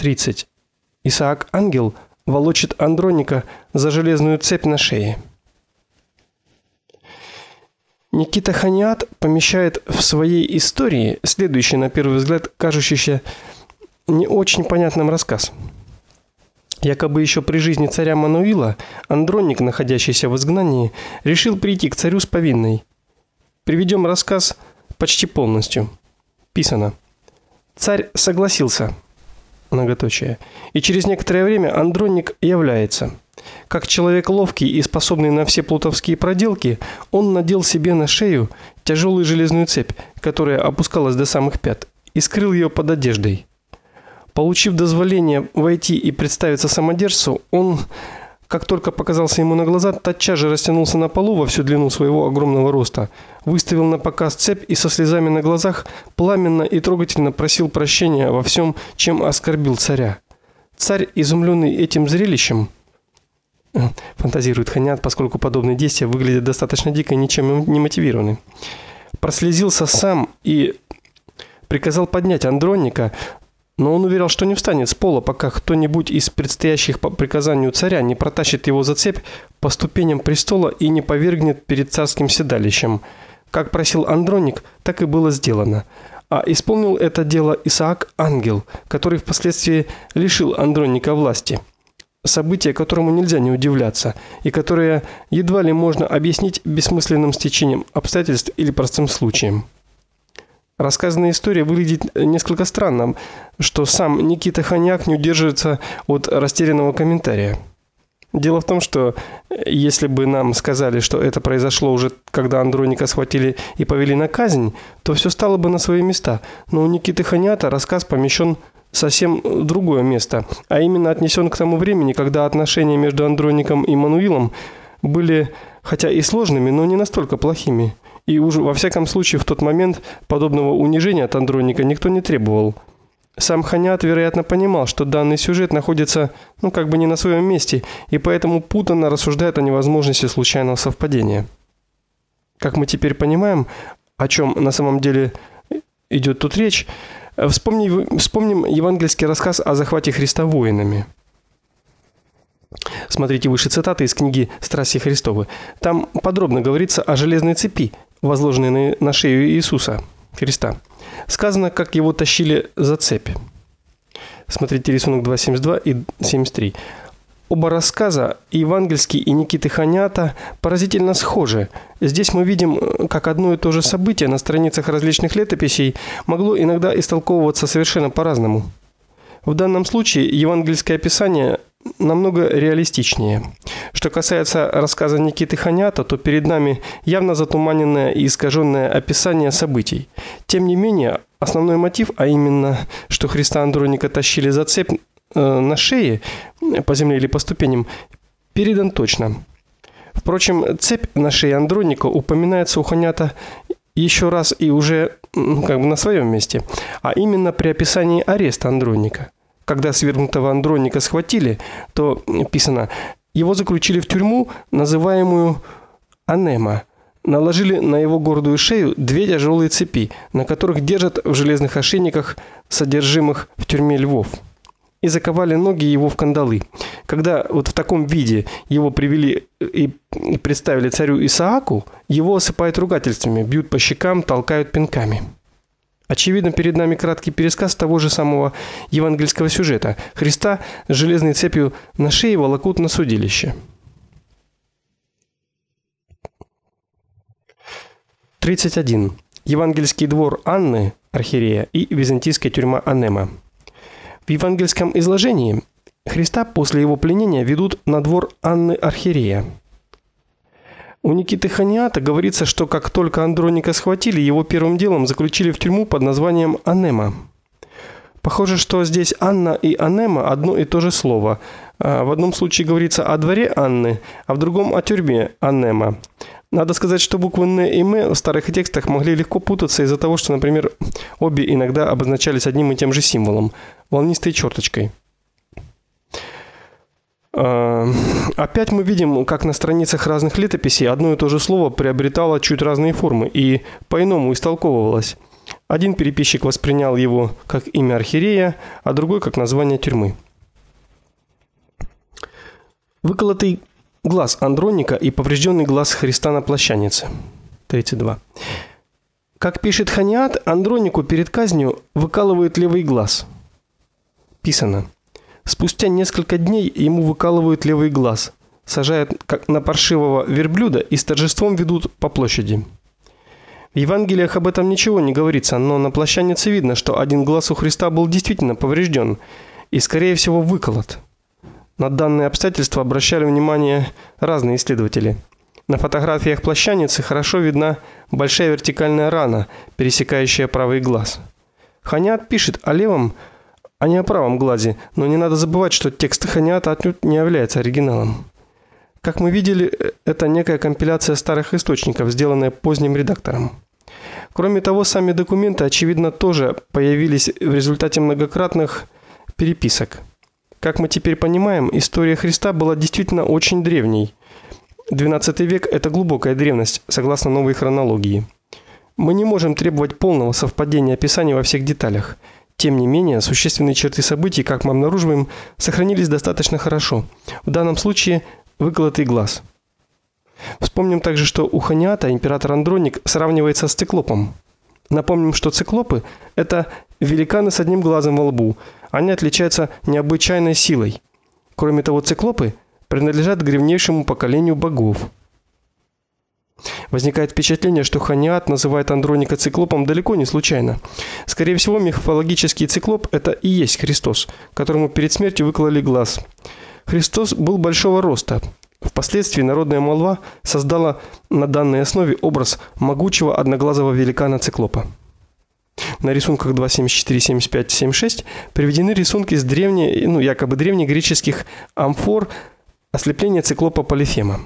30. Исаак Ангел волочит Андроника за железную цепь на шее. Никита Ханиат помещает в своей истории следующий на первый взгляд кажущийся не очень понятным рассказ. Якобы еще при жизни царя Мануила Андроник, находящийся в изгнании, решил прийти к царю с повинной. Приведем рассказ почти полностью. Писано: Царь согласился. Многоточие. И через некоторое время Андроник является. Как человек ловкий и способный на все плутовские проделки, он надел себе на шею тяжелую железную цепь, которая опускалась до самых пят, и скрыл ее под одеждой. Получив дозволение войти и представиться самодержцу, он, как только показался ему на глаза, тотчас же растянулся на полу во всю длину своего огромного роста, выставил на показ цепь и со слезами на глазах пламенно и трогательно просил прощения во всем, чем оскорбил царя. Царь, изумленный этим зрелищем, э, фантазирует Ханят, поскольку подобные действия выглядят достаточно дико и ничем не мотивированы. Прослезился сам и приказал поднять Андроника, но он уверял, что не встанет с пола, пока кто-нибудь из предстоящих по приказанию царя не протащит его за цепь по ступеням престола и не повергнет перед царским седалищем. Как просил Андроник, так и было сделано. А исполнил это дело Исаак Ангел, который впоследствии лишил Андроника власти. Событие, которому нельзя не удивляться, и которое едва ли можно объяснить бессмысленным стечением обстоятельств или простым случаем. Рассказанная история выглядит несколько странно, что сам Никита Ханяк не удерживается от растерянного комментария. Дело в том, что если бы нам сказали, что это произошло уже когда Андроника схватили и повели на казнь, то все стало бы на свои места. Но у Никиты Ханята рассказ помещен совсем в другое место, а именно отнесен к тому времени, когда отношения между Андроником и Мануилом были хотя и сложными, но не настолько плохими. И уже во всяком случае в тот момент подобного унижения от Андроника никто не требовал. Сам Ханят, вероятно, понимал, что данный сюжет находится, ну, как бы не на своем месте, и поэтому путанно рассуждает о невозможности случайного совпадения. Как мы теперь понимаем, о чем на самом деле идет тут речь, вспомни, вспомним евангельский рассказ о захвате Христа воинами. Смотрите выше цитаты из книги Страсти Христовы. Там подробно говорится о железной цепи, возложенной на шею Иисуса Христа. Сказано, как его тащили за цепь. Смотрите рисунок 2.72 и 73. Оба рассказа, и евангельский, и Никиты Ханята, поразительно схожи. Здесь мы видим, как одно и то же событие на страницах различных летописей могло иногда истолковываться совершенно по-разному. В данном случае евангельское описание намного реалистичнее. Что касается рассказа Никиты Ханята, то перед нами явно затуманенное и искаженное описание событий. Тем не менее, основной мотив, а именно, что Христа Андроника тащили за цепь э, на шее по земле или по ступеням, передан точно. Впрочем, цепь на шее Андроника упоминается у Ханята еще раз и уже ну, как бы на своем месте, а именно при описании ареста Андроника. Когда свергнутого Андроника схватили, то писано: его заключили в тюрьму, называемую Анема. Наложили на его гордую шею две тяжелые цепи, на которых держат в железных ошейниках содержимых в тюрьме львов. И заковали ноги его в кандалы. Когда вот в таком виде его привели и представили царю Исааку, его осыпают ругательствами, бьют по щекам, толкают пинками. Очевидно, перед нами краткий пересказ того же самого евангельского сюжета. Христа с железной цепью на шее волокут на судилище. 31. Евангельский двор Анны, архиерея, и византийская тюрьма Анема. В евангельском изложении Христа после его пленения ведут на двор Анны архиерея. У Никиты Ханиата говорится, что как только Андроника схватили, его первым делом заключили в тюрьму под названием Анема. Похоже, что здесь Анна и Анема одно и то же слово. А, в одном случае говорится о дворе Анны, а в другом о тюрьме Анема. Надо сказать, что буквы Н и М в старых текстах могли легко путаться из-за того, что, например, обе иногда обозначались одним и тем же символом волнистой черточкой. А, опять мы видим, как на страницах разных летописей одно и то же слово приобретало чуть разные формы и по-иному истолковывалось. Один переписчик воспринял его как имя архиерея, а другой как название тюрьмы. Выколотый глаз Андроника и поврежденный глаз Христа на плащанице. 32. Как пишет Ханиат, Андронику перед казнью выкалывают левый глаз. Писано: Спустя несколько дней ему выкалывают левый глаз, сажают как на паршивого верблюда и с торжеством ведут по площади. В Евангелиях об этом ничего не говорится, но на плащанице видно, что один глаз у Христа был действительно поврежден и скорее всего выколот. На данные обстоятельства обращали внимание разные исследователи. На фотографиях плащаницы хорошо видна большая вертикальная рана, пересекающая правый глаз. Ханят пишет о левом, а не о правом глазе, но не надо забывать, что текст Ханята отнюдь не является оригиналом. Как мы видели, это некая компиляция старых источников, сделанная поздним редактором. Кроме того, сами документы очевидно тоже появились в результате многократных переписок. Как мы теперь понимаем, история Христа была действительно очень древней. XII век это глубокая древность, согласно новой хронологии. Мы не можем требовать полного совпадения описаний во всех деталях. Тем не менее, существенные черты событий, как мы обнаруживаем, сохранились достаточно хорошо. В данном случае выколотый глаз. Вспомним также, что у Ханиата император Андроник сравнивается с циклопом. Напомним, что циклопы это великаны с одним глазом во лбу. Они отличаются необычайной силой. Кроме того, циклопы принадлежат к древнейшему поколению богов. Возникает впечатление, что Ханиат называет Андроника циклопом далеко не случайно. Скорее всего, мифологический циклоп это и есть Христос, которому перед смертью выкололи глаз. Христос был большого роста. Впоследствии народная молва создала на данной основе образ могучего одноглазого великана-циклопа. На рисунках 2, 74, 75, 76 приведены рисунки с древне, ну, якобы древнегреческих амфор ослепления циклопа Полифема.